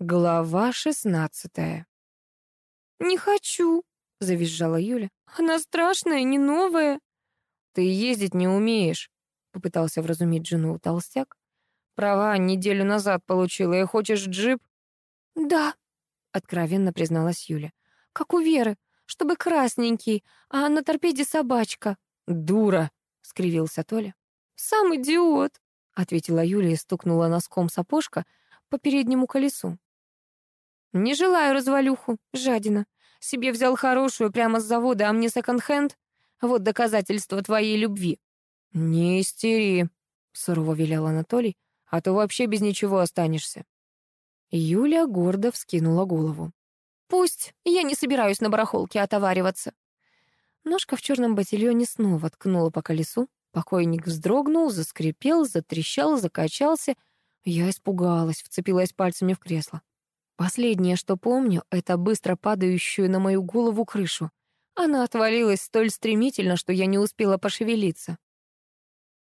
Глава шестнадцатая. «Не хочу», — завизжала Юля. «Она страшная, не новая». «Ты ездить не умеешь», — попытался вразумить жену толстяк. «Права неделю назад получила, и хочешь джип?» «Да», — откровенно призналась Юля. «Как у Веры, чтобы красненький, а на торпеде собачка». «Дура», — скривился Толя. «Сам идиот», — ответила Юля и стукнула носком сапожка по переднему колесу. «Не желаю развалюху, жадина. Себе взял хорошую прямо с завода, а мне секонд-хенд. Вот доказательство твоей любви». «Не истери», — сурово велел Анатолий, «а то вообще без ничего останешься». Юля гордо вскинула голову. «Пусть, я не собираюсь на барахолке отовариваться». Ножка в черном ботильоне снова ткнула по колесу. Покойник вздрогнул, заскрипел, затрещал, закачался. Я испугалась, вцепилась пальцами в кресло. Последнее, что помню, это быстро падающую на мою голову крышу. Она отвалилась столь стремительно, что я не успела пошевелиться.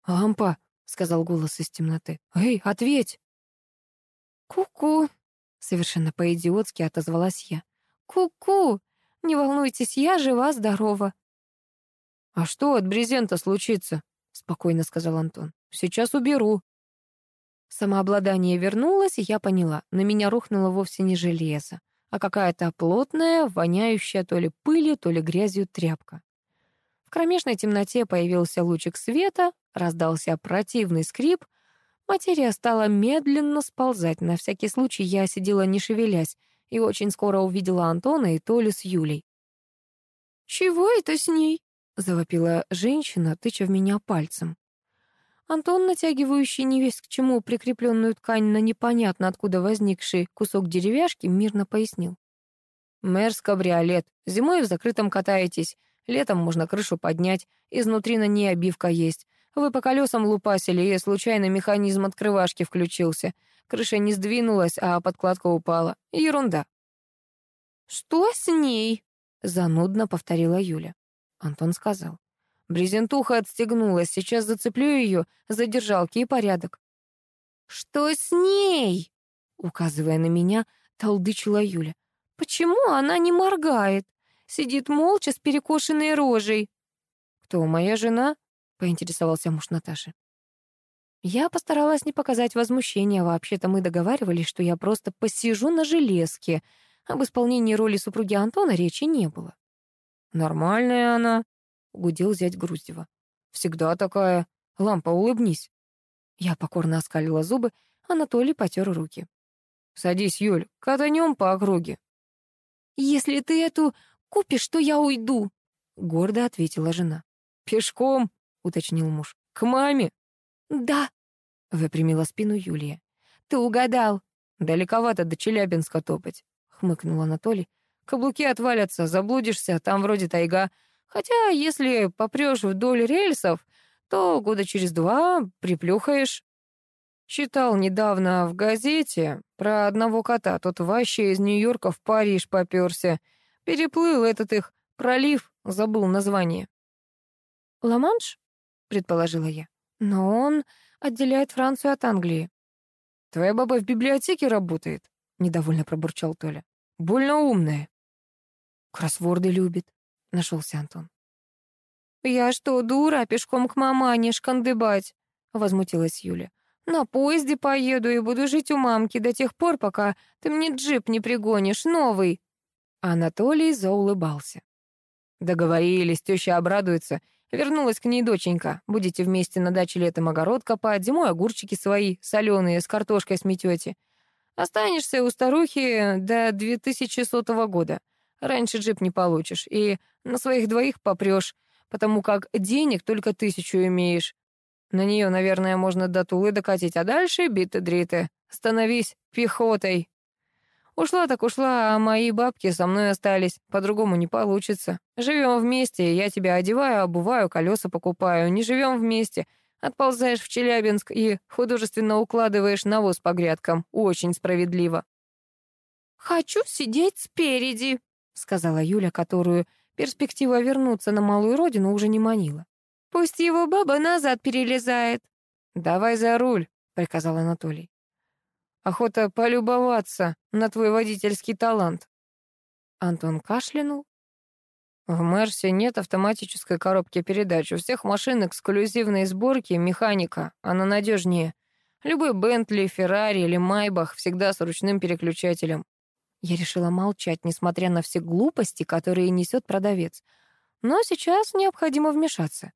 «Лампа», — сказал голос из темноты. «Эй, ответь!» «Ку-ку», — совершенно по-идиотски отозвалась я. «Ку-ку! Не волнуйтесь, я жива-здорова». «А что от брезента случится?» — спокойно сказал Антон. «Сейчас уберу». Самообладание вернулось, и я поняла, на меня рухнуло вовсе не железо, а какая-то плотная, воняющая то ли пылью, то ли грязью тряпка. В кромешной темноте появился лучик света, раздался противный скрип, материя стала медленно сползать. На всякий случай я сидела не шевелясь, и очень скоро увидела Антона и Толю с Юлей. «Чего это с ней?» — завопила женщина, тыча в меня пальцем. Антон, натягивающий невесть к чему прикрепленную ткань на непонятно откуда возникший кусок деревяшки, мирно пояснил. «Мэрс кабриолет. Зимой в закрытом катаетесь. Летом можно крышу поднять. Изнутри на ней обивка есть. Вы по колесам лупасили, и случайно механизм открывашки включился. Крыша не сдвинулась, а подкладка упала. Ерунда». «Что с ней?» — занудно повторила Юля. Антон сказал. Брезентуха отстегнулась, сейчас зацеплю ее за держалки и порядок. «Что с ней?» — указывая на меня, толдычила Юля. «Почему она не моргает? Сидит молча с перекошенной рожей». «Кто, моя жена?» — поинтересовался муж Наташи. Я постаралась не показать возмущения. Вообще-то мы договаривались, что я просто посижу на железке. Об исполнении роли супруги Антона речи не было. «Нормальная она», — гудел зять Груздева. «Всегда такая. Лампа, улыбнись». Я покорно оскалила зубы, Анатолий потер руки. «Садись, Юль, катанем по округе». «Если ты эту купишь, то я уйду», — гордо ответила жена. «Пешком», — уточнил муж. «К маме?» «Да», — выпрямила спину Юлия. «Ты угадал». «Далековато до Челябинска топать», — хмыкнул Анатолий. «Каблуки отвалятся, заблудишься, там вроде тайга. Хотя, если попрёшь вдоль рельсов, то года через два приплюхаешь. Читал недавно в газете про одного кота. Тот вообще из Нью-Йорка в Париж попёрся. Переплыл этот их пролив, забыл название. «Ла-Манш?» — предположила я. «Но он отделяет Францию от Англии». «Твоя баба в библиотеке работает?» — недовольно пробурчал Толя. «Больно умная». «Кроссворды любит», — нашелся Антон. «Я что, дура, пешком к мамане шкандыбать?» — возмутилась Юля. «На поезде поеду и буду жить у мамки до тех пор, пока ты мне джип не пригонишь, новый». Анатолий заулыбался. Договорились, теща обрадуется. Вернулась к ней доченька. Будете вместе на даче летом огород копать, зимой огурчики свои, соленые, с картошкой сметете. Останешься у старухи до 2100 года. Раньше джип не получишь, и на своих двоих попрёшь, потому как денег только тысячу имеешь. На неё, наверное, можно до Тулы докатить, а дальше биты-дриты. Становись пехотой. Ушла так ушла, а мои бабки со мной остались. По-другому не получится. Живем вместе, я тебя одеваю, обуваю, колеса покупаю. Не живем вместе. Отползаешь в Челябинск и художественно укладываешь навоз по грядкам. Очень справедливо. «Хочу сидеть спереди», сказала Юля, которую перспектива вернуться на малую родину уже не манила. «Пусть его баба назад перелезает». «Давай за руль», — приказал Анатолий. Охота полюбоваться на твой водительский талант». Антон кашлянул. В Мерсе нет автоматической коробки передач. У всех машин эксклюзивные сборки, механика. Она надежнее. Любой Бентли, Феррари или Майбах всегда с ручным переключателем. Я решила молчать, несмотря на все глупости, которые несет продавец. Но сейчас необходимо вмешаться.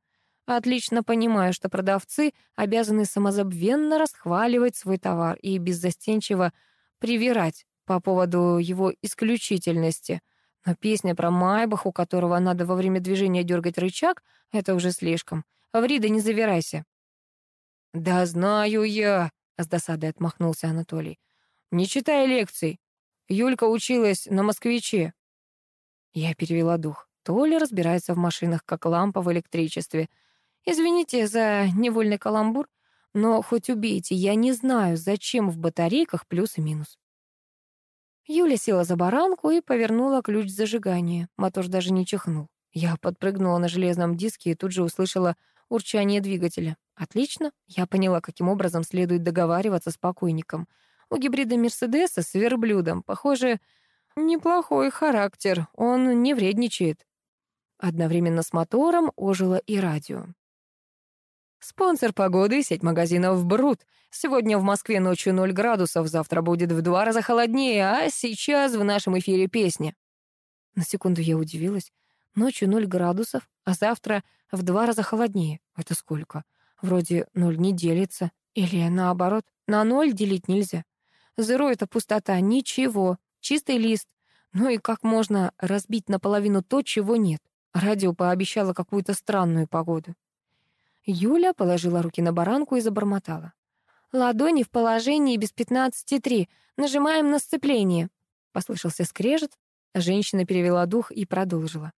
Отлично понимаю, что продавцы обязаны самозабвенно расхваливать свой товар и беззастенчиво привирать по поводу его исключительности. Но песня про Майбах, у которого надо во время движения дергать рычаг, это уже слишком. Врида, не завирайся. «Да знаю я», — с досадой отмахнулся Анатолий. «Не читай лекций. Юлька училась на москвиче». Я перевела дух. Толя разбирается в машинах, как лампа в электричестве. Извините за невольный каламбур, но хоть убейте, я не знаю, зачем в батарейках плюс и минус. Юля села за баранку и повернула ключ зажигания. Мотор даже не чихнул. Я подпрыгнула на железном диске и тут же услышала урчание двигателя. Отлично, я поняла, каким образом следует договариваться с покойником. У гибрида Мерседеса с верблюдом, похоже, неплохой характер, он не вредничает. Одновременно с мотором ожило и радио. Спонсор погоды — сеть магазинов «Брут». Сегодня в Москве ночью 0 градусов, завтра будет в два раза холоднее, а сейчас в нашем эфире песня. На секунду я удивилась. Ночью 0 градусов, а завтра в два раза холоднее. Это сколько? Вроде ноль не делится. Или наоборот, на ноль делить нельзя. Зеро — это пустота, ничего, чистый лист. Ну и как можно разбить наполовину то, чего нет? Радио пообещало какую-то странную погоду. Юля положила руки на баранку и забормотала. «Ладони в положении без пятнадцати три. Нажимаем на сцепление». Послышался скрежет. Женщина перевела дух и продолжила.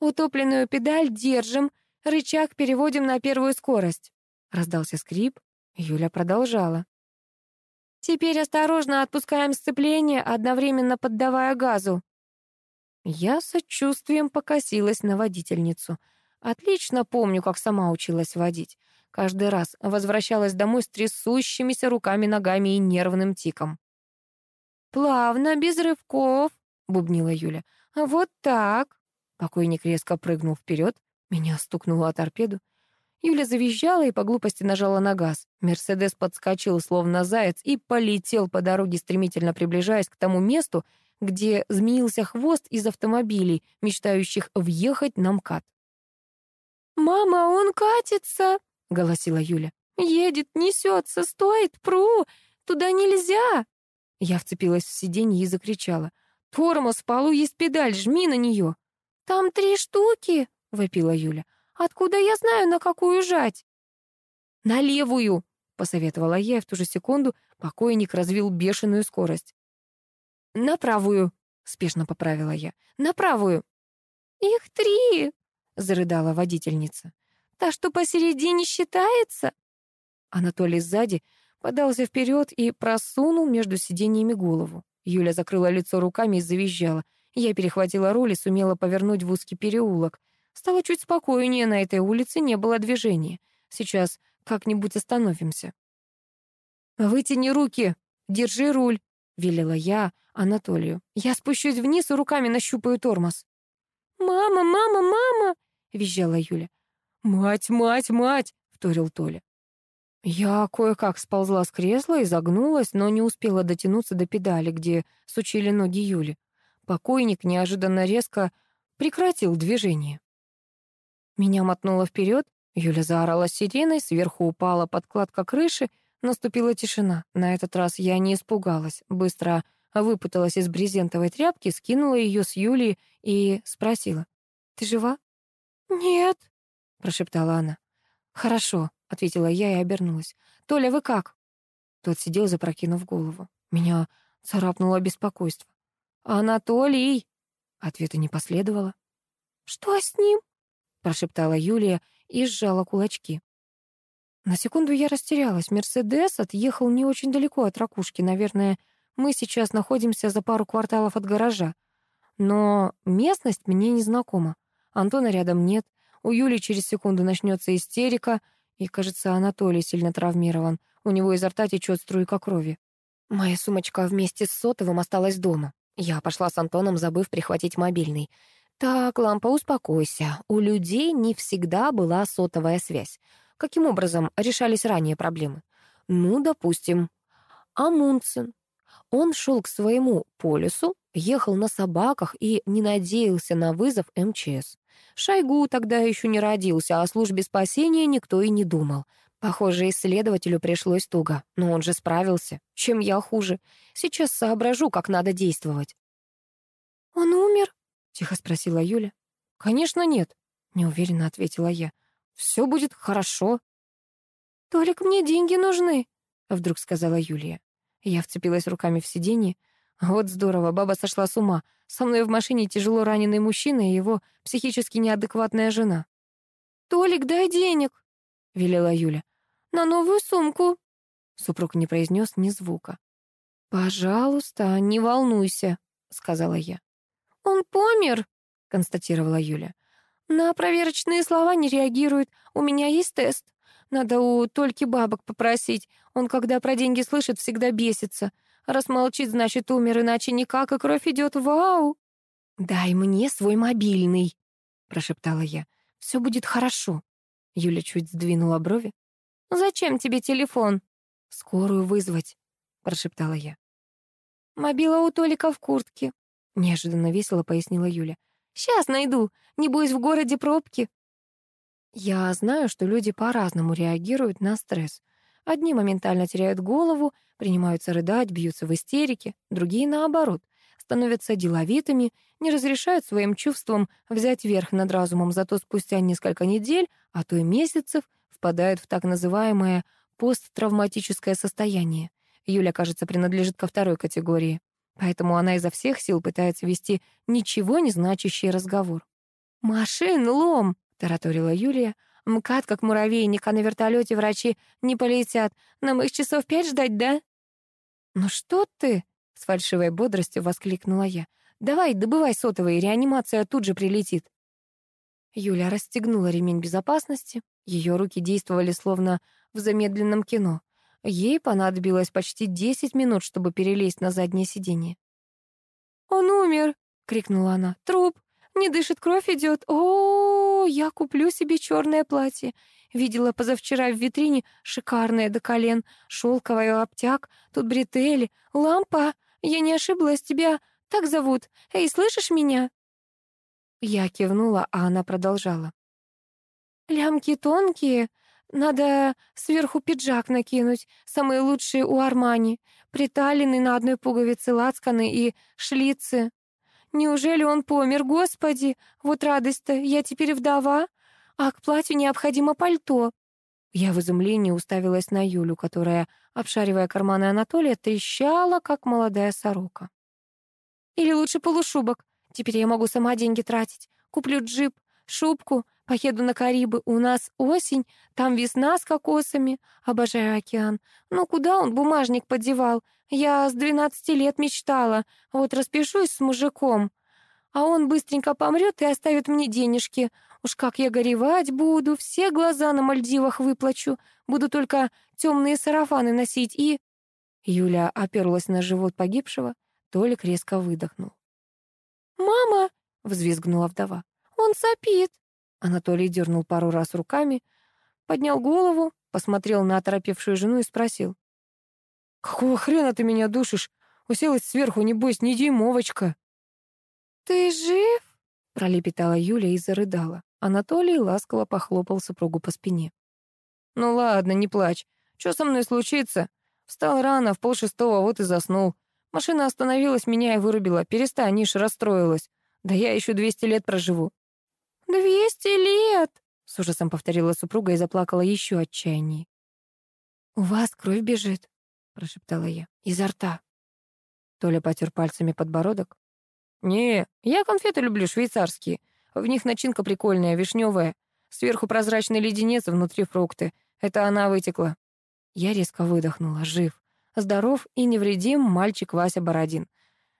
«Утопленную педаль держим, Рычаг переводим на первую скорость. Раздался скрип. Юля продолжала. Теперь осторожно отпускаем сцепление, одновременно поддавая газу. Я сочувствием покосилась на водительницу. Отлично помню, как сама училась водить. Каждый раз возвращалась домой с трясущимися руками, ногами и нервным тиком. «Плавно, без рывков», — бубнила Юля. «Вот так». Покойник резко прыгнул вперед, меня стукнуло о торпеду. Юля завизжала и по глупости нажала на газ. Мерседес подскочил, словно заяц, и полетел по дороге, стремительно приближаясь к тому месту, где змеился хвост из автомобилей, мечтающих въехать на МКАД. «Мама, он катится!» — голосила Юля. «Едет, несется, стоит, пру! Туда нельзя!» Я вцепилась в сиденье и закричала. «Тормоз, в полу есть педаль, жми на нее!» «Там три штуки!» — вопила Юля. «Откуда я знаю, на какую жать?» «На левую!» — посоветовала я, и в ту же секунду покойник развил бешеную скорость. «На правую!» — спешно поправила я. «На правую!» «Их три!» — зарыдала водительница. «Та, что посередине, считается?» Анатолий сзади подался вперед и просунул между сиденьями голову. Юля закрыла лицо руками и завизжала. Я перехватила руль и сумела повернуть в узкий переулок. Стало чуть спокойнее, на этой улице не было движения. Сейчас как-нибудь остановимся. «Вытяни руки, держи руль», — велела я Анатолию. «Я спущусь вниз и руками нащупаю тормоз». «Мама, мама, мама!» — визжала Юля. «Мать, мать, мать!» — вторил Толя. Я кое-как сползла с кресла и загнулась, но не успела дотянуться до педали, где сучили ноги Юли. Покойник неожиданно резко прекратил движение. Меня мотнуло вперед, Юля заорала сиреной, сверху упала подкладка крыши, наступила тишина. На этот раз я не испугалась, быстро выпуталась из брезентовой тряпки, скинула ее с Юлии и спросила. «Ты жива?» «Нет», — прошептала она. «Хорошо», — ответила я и обернулась. «Толя, вы как?» Тот сидел, запрокинув голову. Меня царапнуло беспокойство. «Анатолий!» Ответа не последовало. «Что с ним?» Прошептала Юлия и сжала кулачки. На секунду я растерялась. Мерседес отъехал не очень далеко от ракушки. Наверное, мы сейчас находимся за пару кварталов от гаража. Но местность мне не знакома. Антона рядом нет. У Юли через секунду начнется истерика. И, кажется, Анатолий сильно травмирован. У него изо рта течет струйка крови. Моя сумочка вместе с сотовым осталась дома. Я пошла с Антоном, забыв прихватить мобильный. Так, лампа, успокойся. У людей не всегда была сотовая связь. Каким образом решались ранее проблемы? Ну, допустим, Амундсен. Он шел к своему полюсу, ехал на собаках и не надеялся на вызов МЧС. Шойгу тогда еще не родился, о службе спасения никто и не думал. Похоже, исследователю пришлось туго, но он же справился. Чем я хуже? Сейчас соображу, как надо действовать. Тихо спросила Юля. «Конечно нет», — неуверенно ответила я. «Все будет хорошо». «Толик, мне деньги нужны», — вдруг сказала Юлия. Я вцепилась руками в сиденье. Вот здорово, баба сошла с ума. Со мной в машине тяжело раненый мужчина и его психически неадекватная жена. «Толик, дай денег», — велела Юля на новую сумку». Супруг не произнес ни звука. «Пожалуйста, не волнуйся», — сказала я. «Он помер», — констатировала Юля. «На проверочные слова не реагирует. У меня есть тест. Надо у Тольки бабок попросить. Он, когда про деньги слышит, всегда бесится. Раз молчит, значит, умер, иначе никак, и кровь идет. Вау!» «Дай мне свой мобильный», — прошептала я. «Все будет хорошо». Юля чуть сдвинула брови. «Зачем тебе телефон?» «Скорую вызвать», — прошептала я. «Мобила у Толика в куртке», — неожиданно весело пояснила Юля. «Сейчас найду. Не бойся в городе пробки». Я знаю, что люди по-разному реагируют на стресс. Одни моментально теряют голову, принимаются рыдать, бьются в истерике, другие, наоборот, становятся деловитыми, не разрешают своим чувствам взять верх над разумом, зато спустя несколько недель, а то и месяцев, впадают в так называемое посттравматическое состояние. Юля, кажется, принадлежит ко второй категории. Поэтому она изо всех сил пытается вести ничего не значащий разговор. «Машин лом!» — тараторила Юлия. «МКАД, как муравейник, а на вертолете врачи не полетят. Нам их часов пять ждать, да?» «Ну что ты?» — с фальшивой бодростью воскликнула я. «Давай, добывай сотовый, реанимация тут же прилетит». Юля расстегнула ремень безопасности. Ее руки действовали словно в замедленном кино. Ей понадобилось почти 10 минут, чтобы перелезть на заднее сиденье. «Он умер!» — крикнула она. «Труп! Не дышит, кровь идет! О, я куплю себе черное платье. Видела позавчера в витрине шикарное до колен, шелковый обтяг, тут бретели, лампа. Я не ошиблась, тебя так зовут. Эй, слышишь меня?» Я кивнула, а она продолжала. «Лямки тонкие, надо сверху пиджак накинуть, самые лучшие у Армани, приталенный на одной пуговице лацканы и шлицы. Неужели он помер, господи? Вот радость-то, я теперь вдова, а к платью необходимо пальто». Я в изумлении уставилась на Юлю, которая, обшаривая карманы Анатолия, трещала, как молодая сорока. «Или лучше полушубок. Теперь я могу сама деньги тратить. Куплю джип, шубку, поеду на Карибы. У нас осень, там весна с кокосами. Обожаю океан. Ну куда он бумажник подевал? Я с двенадцати лет мечтала. Вот распишусь с мужиком. А он быстренько помрет и оставит мне денежки. Уж как я горевать буду, все глаза на Мальдивах выплачу. Буду только темные сарафаны носить и... Юля оперлась на живот погибшего. Толик резко выдохнул. «Мама!» — взвизгнула вдова. «Он сопит!» Анатолий дернул пару раз руками, поднял голову, посмотрел на оторопевшую жену и спросил. «Какого хрена ты меня душишь? Уселась сверху, небось, не дюймовочка!» «Ты жив?» — пролепетала Юля и зарыдала. Анатолий ласково похлопал супругу по спине. «Ну ладно, не плачь. Что со мной случится? Встал рано, в полшестого, вот и заснул. Машина остановилась, меня и вырубила. Перестань, Иш, расстроилась. Да я еще двести лет проживу». «Двести лет!» — с ужасом повторила супруга и заплакала еще отчаяннее. «У вас кровь бежит», — прошептала я, — «изо рта». Толя потер пальцами подбородок. «Не, я конфеты люблю, швейцарские. В них начинка прикольная, вишневая. Сверху прозрачный леденец, внутри фрукты. Это она вытекла». Я резко выдохнула, жив. Здоров и невредим мальчик Вася Бородин.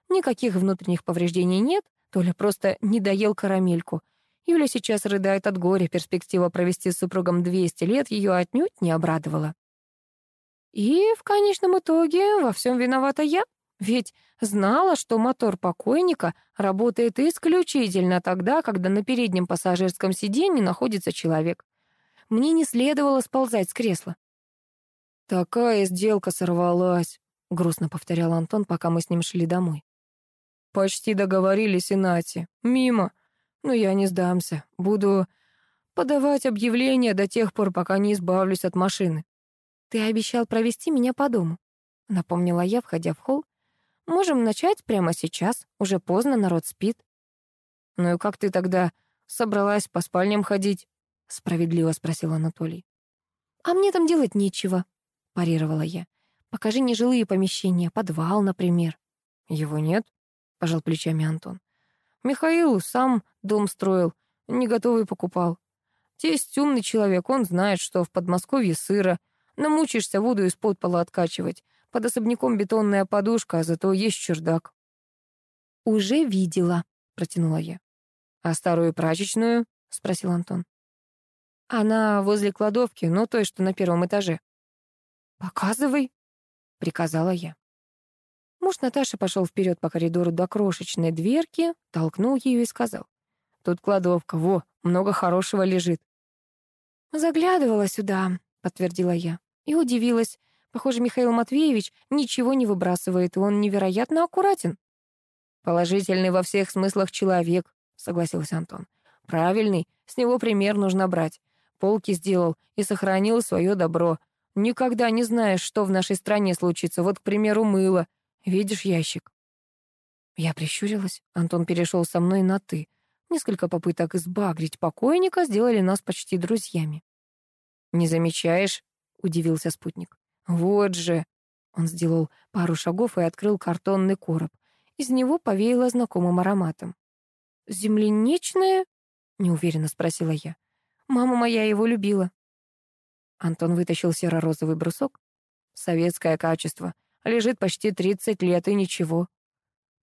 Никаких внутренних повреждений нет, Толя просто не доел карамельку. Юля сейчас рыдает от горя, перспектива провести с супругом 200 лет ее отнюдь не обрадовала. И в конечном итоге во всем виновата я. Ведь знала, что мотор покойника работает исключительно тогда, когда на переднем пассажирском сиденье находится человек. Мне не следовало сползать с кресла. «Такая сделка сорвалась», — грустно повторял Антон, пока мы с ним шли домой. «Почти договорились и нати. Мимо. Но я не сдамся. Буду подавать объявление до тех пор, пока не избавлюсь от машины». «Ты обещал провести меня по дому», — напомнила я, входя в холл. «Можем начать прямо сейчас. Уже поздно, народ спит». «Ну и как ты тогда собралась по спальням ходить?» — справедливо спросил Анатолий. «А мне там делать нечего», — парировала я. «Покажи нежилые помещения, подвал, например». «Его нет», — пожал плечами Антон. «Михаил сам дом строил, не готовый покупал. Тесть умный человек, он знает, что в Подмосковье сыро, Намучишься воду из-под пола откачивать. Под особняком бетонная подушка, а зато есть чердак. «Уже видела», — протянула я. «А старую прачечную?» — спросил Антон. «Она возле кладовки, но той, что на первом этаже». «Показывай», — приказала я. Муж Наташи пошел вперед по коридору до крошечной дверки, толкнул ее и сказал. «Тут кладовка, во, много хорошего лежит». Заглядывала сюда, подтвердила я. И удивилась. Похоже, Михаил Матвеевич ничего не выбрасывает, и он невероятно аккуратен. Положительный во всех смыслах человек, согласился Антон. Правильный, с него пример нужно брать. Полки сделал и сохранил свое добро. Никогда не знаешь, что в нашей стране случится. Вот, к примеру, мыло. Видишь ящик? Я прищурилась. Антон перешел со мной на «ты». Несколько попыток избагрить покойника сделали нас почти друзьями. «Не замечаешь?» — удивился спутник. «Вот же!» Он сделал пару шагов и открыл картонный короб. Из него повеяло знакомым ароматом. «Земляничное?» — неуверенно спросила я. «Мама моя его любила». Антон вытащил серо-розовый брусок. «Советское качество. Лежит почти тридцать лет, и ничего».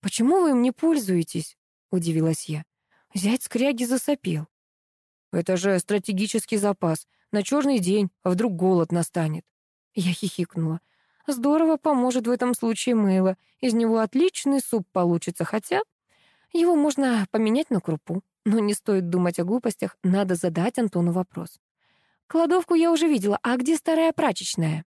«Почему вы им не пользуетесь?» — удивилась я. Зять скряги засопел. «Это же стратегический запас. На черный день, а вдруг голод настанет. Я хихикнула. Здорово поможет в этом случае мыло. Из него отличный суп получится, хотя его можно поменять на крупу. Но не стоит думать о глупостях, надо задать Антону вопрос. Кладовку я уже видела, а где старая прачечная?